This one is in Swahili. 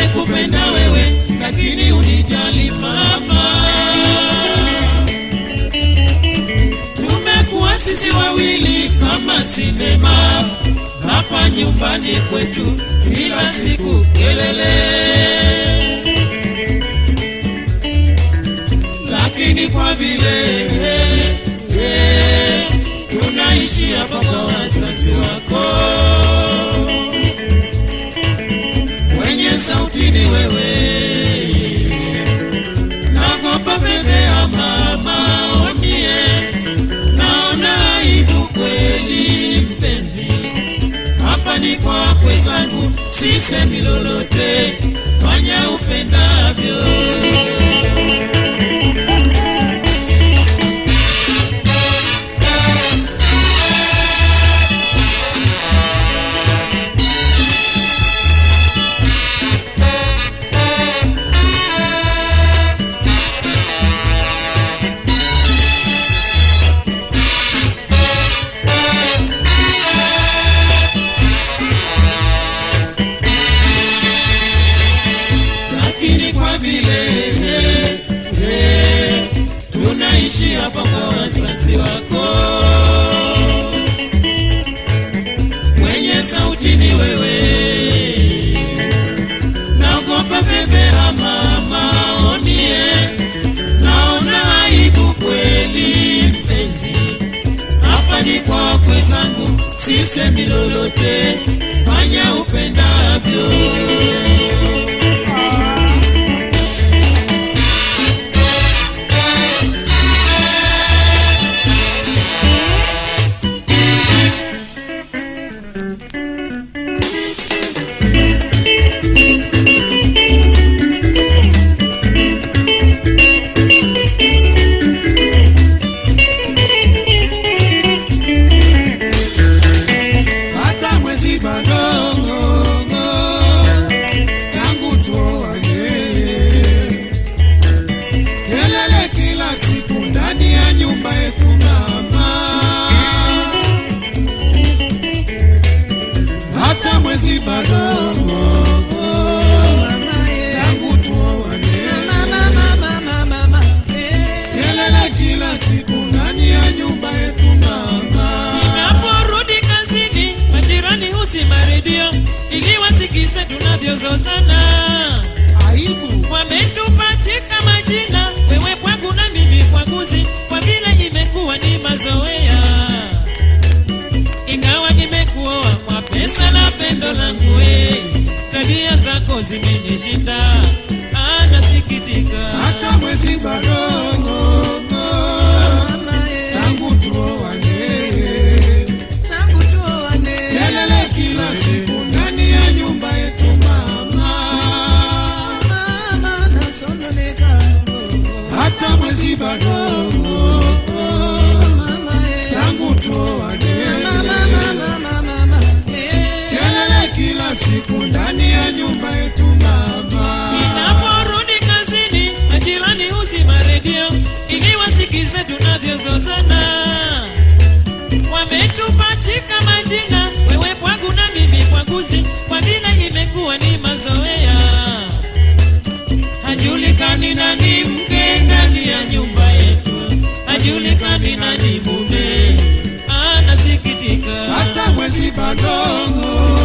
nimekupenda wewe lakini unijali baba. Tumekuwa sisi wawili kama sinema hapa nyumbani kwetu kila siku kelele. wenzangu, sisemi lolote, fanya upendavyo. se mi lolo ìbàdàn mọ́. langu we, tabia zako zimenishinda, anasikitika hata mwezi bado. redio ili wasikize tunavyozozana. Wametupachika majina, wewe pwagu na mimi pwaguzi, kwa vile imekuwa ni mazoea. Hajulikani nani mke ndani ya nyumba yetu, hajulikani nani mume, ah, anasikitika hata mwezi badongo